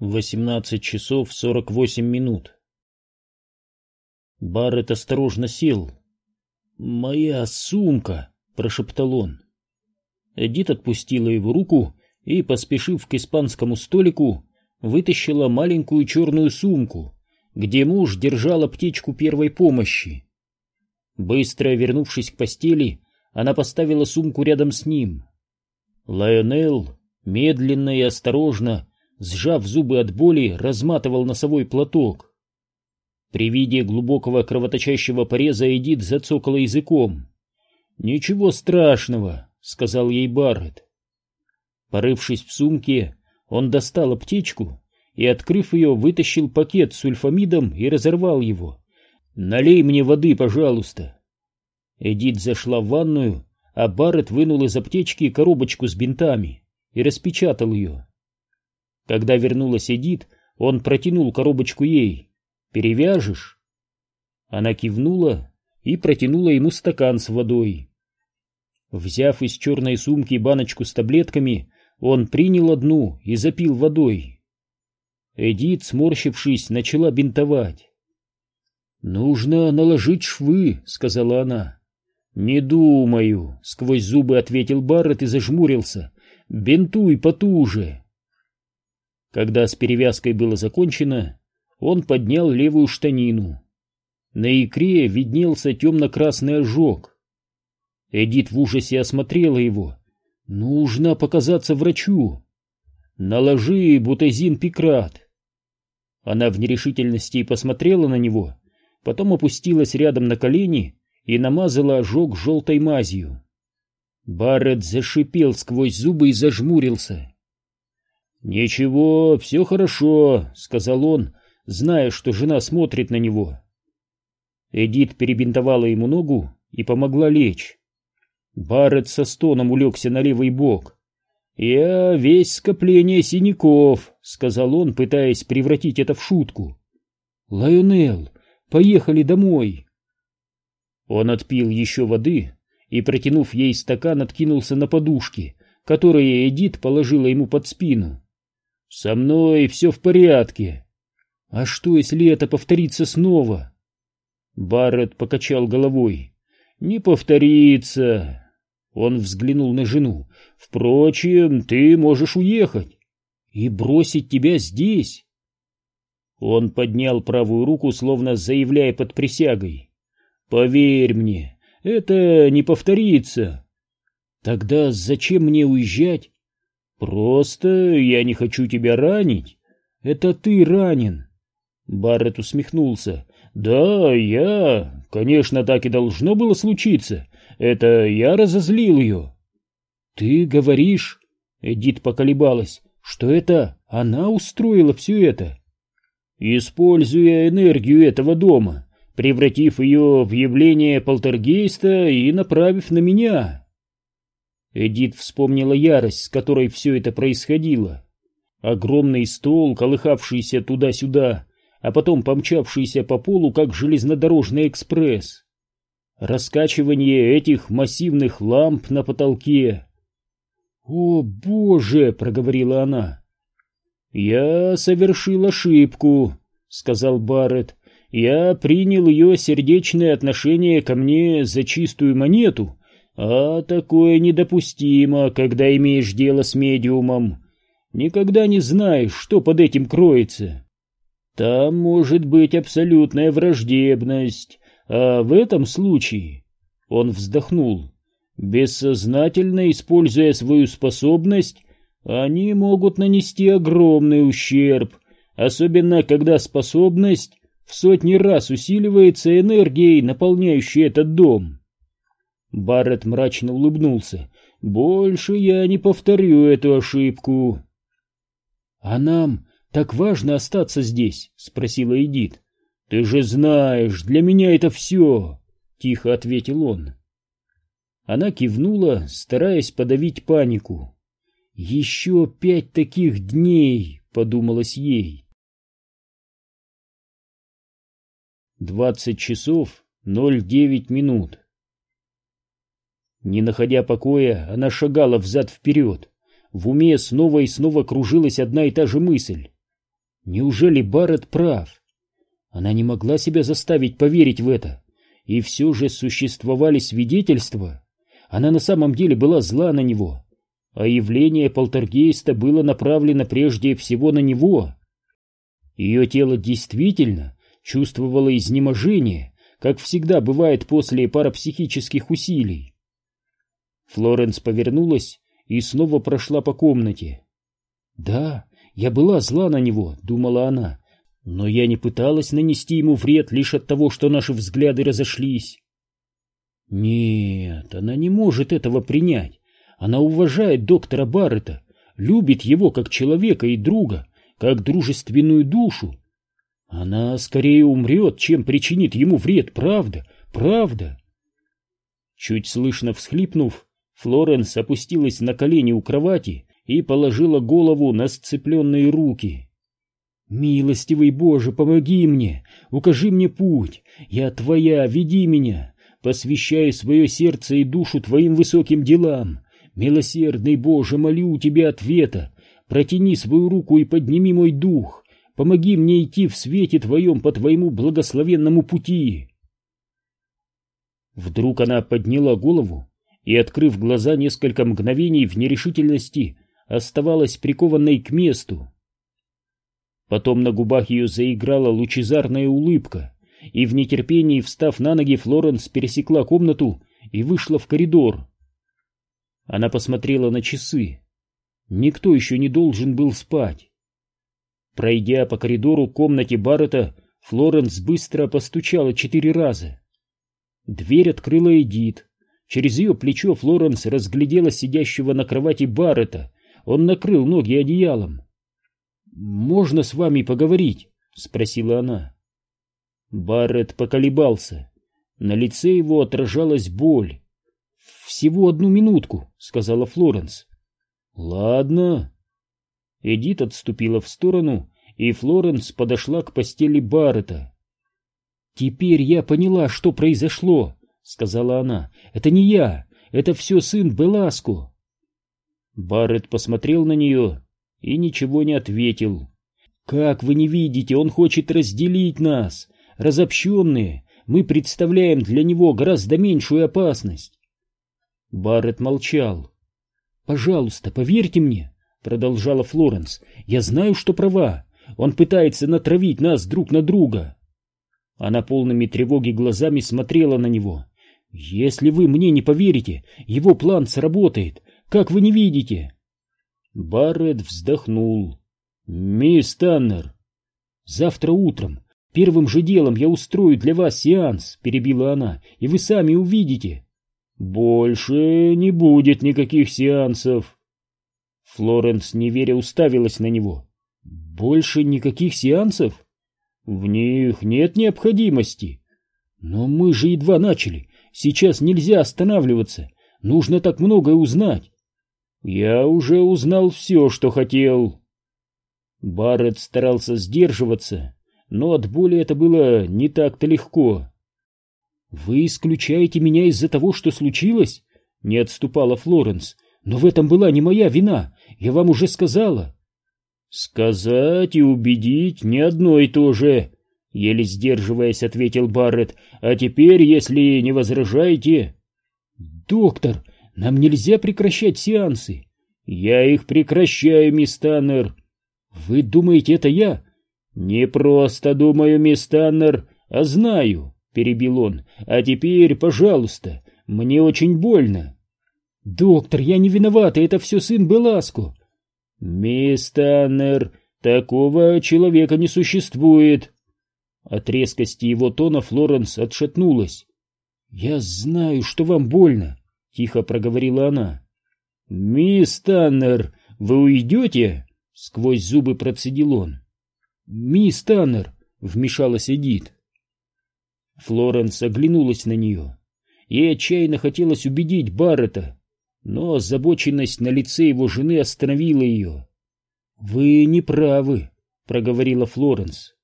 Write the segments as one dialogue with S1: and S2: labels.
S1: 18 часов 48 минут. Барретт осторожно сел. «Моя сумка!» — прошептал он. Эдит отпустила его руку и, поспешив к испанскому столику, вытащила маленькую черную сумку, где муж держал аптечку первой помощи. Быстро вернувшись к постели, она поставила сумку рядом с ним. Лайонел медленно и осторожно сжав зубы от боли, разматывал носовой платок. При виде глубокого кровоточащего пореза Эдит зацокала языком. «Ничего страшного», — сказал ей Барретт. Порывшись в сумке, он достал аптечку и, открыв ее, вытащил пакет с сульфамидом и разорвал его. «Налей мне воды, пожалуйста». Эдит зашла в ванную, а Барретт вынул из аптечки коробочку с бинтами и распечатал ее. Когда вернулась Эдит, он протянул коробочку ей. «Перевяжешь?» Она кивнула и протянула ему стакан с водой. Взяв из черной сумки баночку с таблетками, он принял одну и запил водой. Эдит, сморщившись, начала бинтовать. «Нужно наложить швы», — сказала она. «Не думаю», — сквозь зубы ответил Барретт и зажмурился. «Бинтуй потуже». Когда с перевязкой было закончено, он поднял левую штанину. На икре виднелся темно-красный ожог. Эдит в ужасе осмотрела его. «Нужно показаться врачу. Наложи бутазин пикрат». Она в нерешительности посмотрела на него, потом опустилась рядом на колени и намазала ожог желтой мазью. Барретт зашипел сквозь зубы и зажмурился. «Ничего, все хорошо», — сказал он, зная, что жена смотрит на него. Эдит перебинтовала ему ногу и помогла лечь. Барретт со стоном улегся на левый бок. «Я весь скопление синяков», — сказал он, пытаясь превратить это в шутку. «Лайонел, поехали домой». Он отпил еще воды и, протянув ей стакан, откинулся на подушки, которые Эдит положила ему под спину. Со мной все в порядке. А что, если это повторится снова? Барретт покачал головой. Не повторится. Он взглянул на жену. Впрочем, ты можешь уехать и бросить тебя здесь. Он поднял правую руку, словно заявляя под присягой. Поверь мне, это не повторится. Тогда зачем мне уезжать? «Просто я не хочу тебя ранить. Это ты ранен». Барретт усмехнулся. «Да, я... Конечно, так и должно было случиться. Это я разозлил ее». «Ты говоришь...» Эдит поколебалась. «Что это она устроила все это?» «Используя энергию этого дома, превратив ее в явление полтергейста и направив на меня». Эдит вспомнила ярость, с которой все это происходило. Огромный стол, колыхавшийся туда-сюда, а потом помчавшийся по полу, как железнодорожный экспресс. Раскачивание этих массивных ламп на потолке. «О, Боже!» — проговорила она. «Я совершил ошибку», — сказал Барретт. «Я принял ее сердечное отношение ко мне за чистую монету» А такое недопустимо, когда имеешь дело с медиумом. Никогда не знаешь, что под этим кроется. Там может быть абсолютная враждебность, а в этом случае... Он вздохнул. Бессознательно используя свою способность, они могут нанести огромный ущерб, особенно когда способность в сотни раз усиливается энергией, наполняющей этот дом. Барретт мрачно улыбнулся. «Больше я не повторю эту ошибку». «А нам так важно остаться здесь?» — спросила Эдит. «Ты же знаешь, для меня это все!» — тихо ответил он. Она кивнула, стараясь подавить панику. «Еще пять таких дней!» — подумалось ей. Двадцать часов ноль девять минут. Не находя покоя, она шагала взад-вперед. В уме снова и снова кружилась одна и та же мысль. Неужели Барретт прав? Она не могла себя заставить поверить в это. И все же существовали свидетельства. Она на самом деле была зла на него. А явление полтергейста было направлено прежде всего на него. Ее тело действительно чувствовало изнеможение, как всегда бывает после парапсихических усилий. Флоренс повернулась и снова прошла по комнате. «Да, я была зла на него», — думала она, — «но я не пыталась нанести ему вред лишь от того, что наши взгляды разошлись». Нет, она не может этого принять. Она уважает доктора Баррета, любит его как человека и друга, как дружественную душу. Она скорее умрет, чем причинит ему вред, правда, правда. Чуть слышно всхлипнув, Флоренс опустилась на колени у кровати и положила голову на сцепленные руки. «Милостивый Боже, помоги мне, укажи мне путь, я твоя, веди меня, посвящаю свое сердце и душу твоим высоким делам. Милосердный Боже, молю тебя ответа, протяни свою руку и подними мой дух, помоги мне идти в свете твоем по твоему благословенному пути». Вдруг она подняла голову и, открыв глаза несколько мгновений в нерешительности, оставалась прикованной к месту. Потом на губах ее заиграла лучезарная улыбка, и в нетерпении, встав на ноги, Флоренс пересекла комнату и вышла в коридор. Она посмотрела на часы. Никто еще не должен был спать. Пройдя по коридору к комнате Баррета, Флоренс быстро постучала четыре раза. Дверь открыла Эдит. Через ее плечо Флоренс разглядела сидящего на кровати Баррета. Он накрыл ноги одеялом. «Можно с вами поговорить?» — спросила она. Баррет поколебался. На лице его отражалась боль. «Всего одну минутку», — сказала Флоренс. «Ладно». Эдит отступила в сторону, и Флоренс подошла к постели Баррета. «Теперь я поняла, что произошло», — сказала она. «Это не я, это все сын Беласко». Баррет посмотрел на нее и ничего не ответил. «Как вы не видите, он хочет разделить нас. Разобщенные, мы представляем для него гораздо меньшую опасность». Баррет молчал. «Пожалуйста, поверьте мне», — продолжала Флоренс. «Я знаю, что права. Он пытается натравить нас друг на друга». Она полными тревоги глазами смотрела на него. «Если вы мне не поверите, его план сработает. Как вы не видите?» Барретт вздохнул. «Мисс Таннер, завтра утром, первым же делом я устрою для вас сеанс», — перебила она, — «и вы сами увидите». «Больше не будет никаких сеансов». Флоренс, не веря, уставилась на него. «Больше никаких сеансов?» «В них нет необходимости». «Но мы же едва начали. Сейчас нельзя останавливаться. Нужно так многое узнать». «Я уже узнал все, что хотел». Барретт старался сдерживаться, но от боли это было не так-то легко. «Вы исключаете меня из-за того, что случилось?» — не отступала Флоренс. «Но в этом была не моя вина, я вам уже сказала». «Сказать и убедить не одно и то же», — еле сдерживаясь, ответил Барретт. «А теперь, если не возражаете...» «Доктор, нам нельзя прекращать сеансы». «Я их прекращаю, мисс Таннер». «Вы думаете, это я?» «Не просто думаю, мисс Таннер, а знаю». — перебил он. «А теперь, пожалуйста, мне очень больно». «Доктор, я не виноват, это все сын Беласко». «Мисс Таннер, такого человека не существует». От резкости его тона Флоренс отшатнулась. «Я знаю, что вам больно», — тихо проговорила она. «Мисс Таннер, вы уйдете?» — сквозь зубы процедил он. «Мисс Таннер», — вмешалась Эдит. Флоренс оглянулась на нее. Ей отчаянно хотелось убедить Баррета, но озабоченность на лице его жены остановила ее. «Вы не правы», — проговорила Флоренс.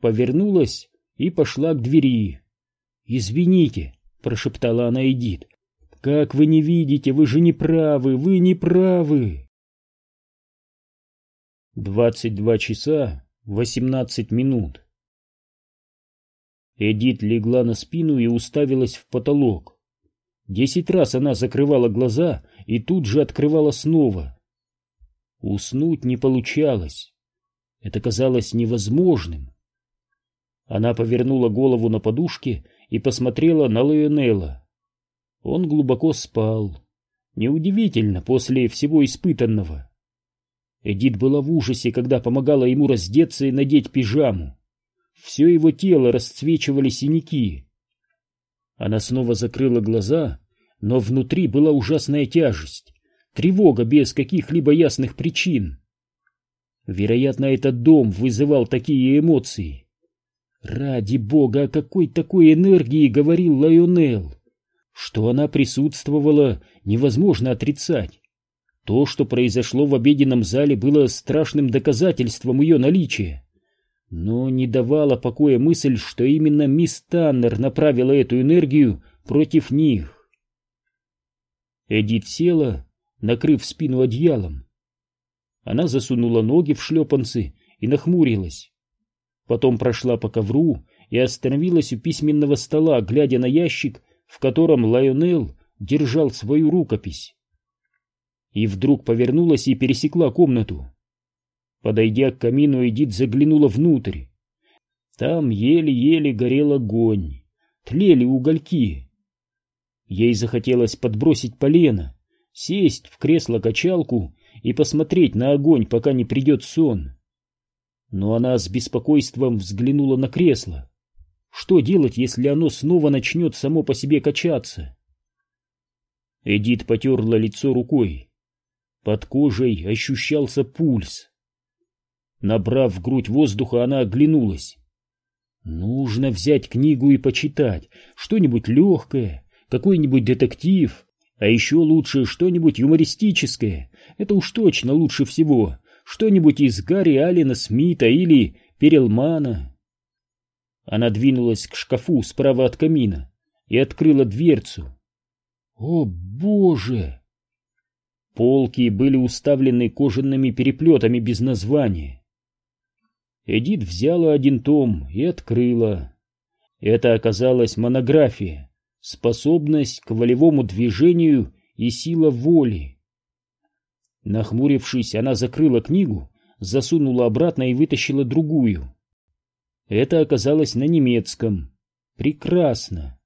S1: Повернулась и пошла к двери. «Извините», — прошептала она Эдит. «Как вы не видите, вы же не правы, вы не правы». Двадцать два часа 18 минут. Эдит легла на спину и уставилась в потолок. Десять раз она закрывала глаза и тут же открывала снова. Уснуть не получалось. Это казалось невозможным. Она повернула голову на подушке и посмотрела на Лайонелла. Он глубоко спал. Неудивительно после всего испытанного. Эдит была в ужасе, когда помогала ему раздеться и надеть пижаму. Все его тело расцвечивали синяки. Она снова закрыла глаза, но внутри была ужасная тяжесть, тревога без каких-либо ясных причин. Вероятно, этот дом вызывал такие эмоции. Ради бога, о какой такой энергии говорил Лайонел? Что она присутствовала, невозможно отрицать. То, что произошло в обеденном зале, было страшным доказательством ее наличия. Но не давала покоя мысль, что именно мисс Таннер направила эту энергию против них. Эдит села, накрыв спину одеялом. Она засунула ноги в шлепанцы и нахмурилась. Потом прошла по ковру и остановилась у письменного стола, глядя на ящик, в котором Лайонел держал свою рукопись. И вдруг повернулась и пересекла комнату. Подойдя к камину, Эдит заглянула внутрь. Там еле-еле горел огонь, тлели угольки. Ей захотелось подбросить полено, сесть в кресло-качалку и посмотреть на огонь, пока не придет сон. Но она с беспокойством взглянула на кресло. Что делать, если оно снова начнет само по себе качаться? Эдит потерла лицо рукой. Под кожей ощущался пульс. Набрав в грудь воздуха, она оглянулась. Нужно взять книгу и почитать, что-нибудь легкое, какой-нибудь детектив, а еще лучше что-нибудь юмористическое, это уж точно лучше всего, что-нибудь из Гарри Алина Смита или Перелмана. Она двинулась к шкафу справа от камина и открыла дверцу. О, боже! Полки были уставлены кожаными переплетами без названия. Эдит взяла один том и открыла. Это оказалась монография «Способность к волевому движению и сила воли». Нахмурившись, она закрыла книгу, засунула обратно и вытащила другую. Это оказалось на немецком. Прекрасно.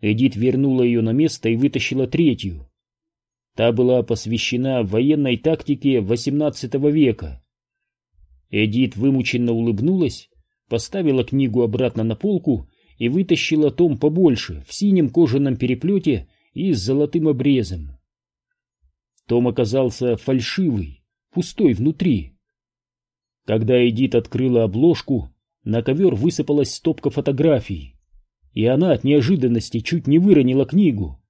S1: Эдит вернула ее на место и вытащила третью. Та была посвящена военной тактике XVIII века. Эдит вымученно улыбнулась, поставила книгу обратно на полку и вытащила том побольше, в синем кожаном переплете и с золотым обрезом. Том оказался фальшивый, пустой внутри. Когда Эдит открыла обложку, на ковер высыпалась стопка фотографий, и она от неожиданности чуть не выронила книгу.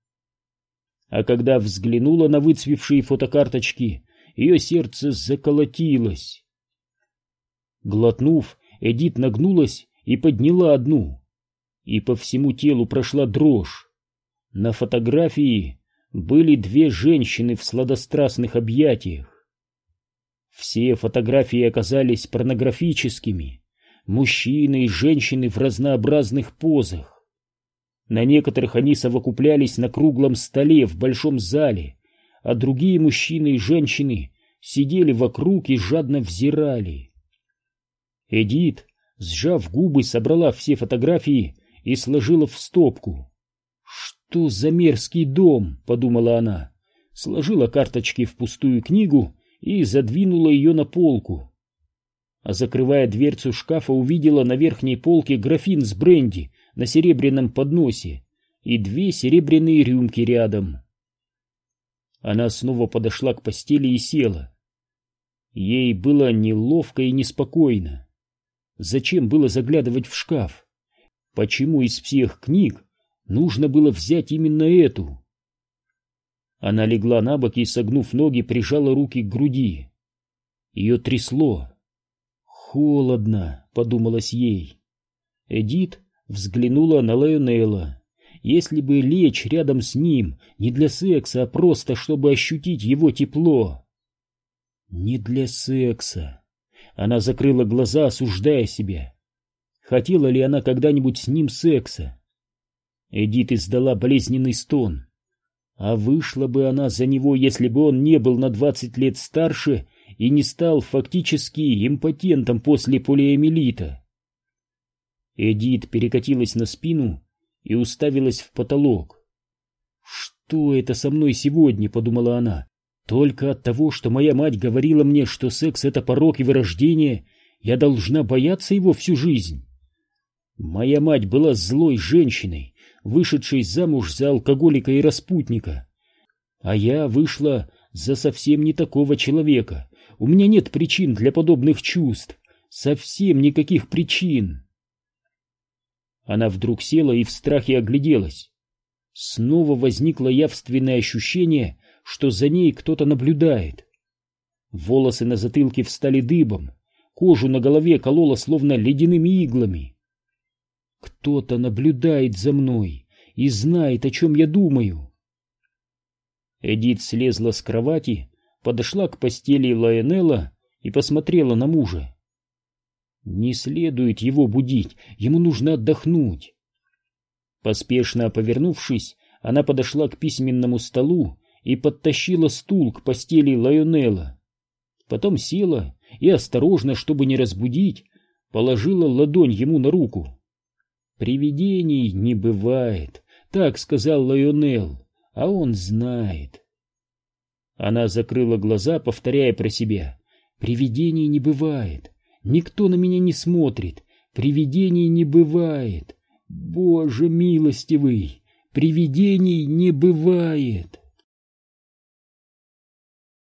S1: А когда взглянула на выцвевшие фотокарточки, ее сердце заколотилось. Глотнув, Эдит нагнулась и подняла одну. И по всему телу прошла дрожь. На фотографии были две женщины в сладострастных объятиях. Все фотографии оказались порнографическими. Мужчины и женщины в разнообразных позах. На некоторых они совокуплялись на круглом столе в большом зале, а другие мужчины и женщины сидели вокруг и жадно взирали. Эдит, сжав губы, собрала все фотографии и сложила в стопку. «Что за мерзкий дом?» — подумала она. Сложила карточки в пустую книгу и задвинула ее на полку. А закрывая дверцу шкафа, увидела на верхней полке графин с бренди на серебряном подносе и две серебряные рюмки рядом. Она снова подошла к постели и села. Ей было неловко и неспокойно. Зачем было заглядывать в шкаф? Почему из всех книг нужно было взять именно эту? Она легла на бок и, согнув ноги, прижала руки к груди. Ее трясло. «Холодно», — подумалось ей. Эдит взглянула на Лайонелла. Если бы лечь рядом с ним не для секса, а просто чтобы ощутить его тепло. Не для секса. Она закрыла глаза, осуждая себя. Хотела ли она когда-нибудь с ним секса? Эдит издала болезненный стон. А вышла бы она за него, если бы он не был на двадцать лет старше и не стал фактически импотентом после полиэмилита. Эдит перекатилась на спину и уставилась в потолок. «Что это со мной сегодня?» — подумала она. «Только от того, что моя мать говорила мне, что секс — это порок и вырождение, я должна бояться его всю жизнь». Моя мать была злой женщиной, вышедшей замуж за алкоголика и распутника. А я вышла за совсем не такого человека. У меня нет причин для подобных чувств. Совсем никаких причин. Она вдруг села и в страхе огляделась. Снова возникло явственное ощущение, что за ней кто-то наблюдает. Волосы на затылке встали дыбом, кожу на голове кололо словно ледяными иглами. Кто-то наблюдает за мной и знает, о чем я думаю. Эдит слезла с кровати, подошла к постели Лайонелла и посмотрела на мужа. Не следует его будить, ему нужно отдохнуть. Поспешно повернувшись, она подошла к письменному столу и подтащила стул к постели Лайонелла. Потом села и осторожно, чтобы не разбудить, положила ладонь ему на руку. Привидений не бывает, так сказал Лайонел, а он знает. Она закрыла глаза, повторяя про себя. Привидений не бывает, никто на меня не смотрит, привидений не бывает. Боже милостивый, привидений не бывает.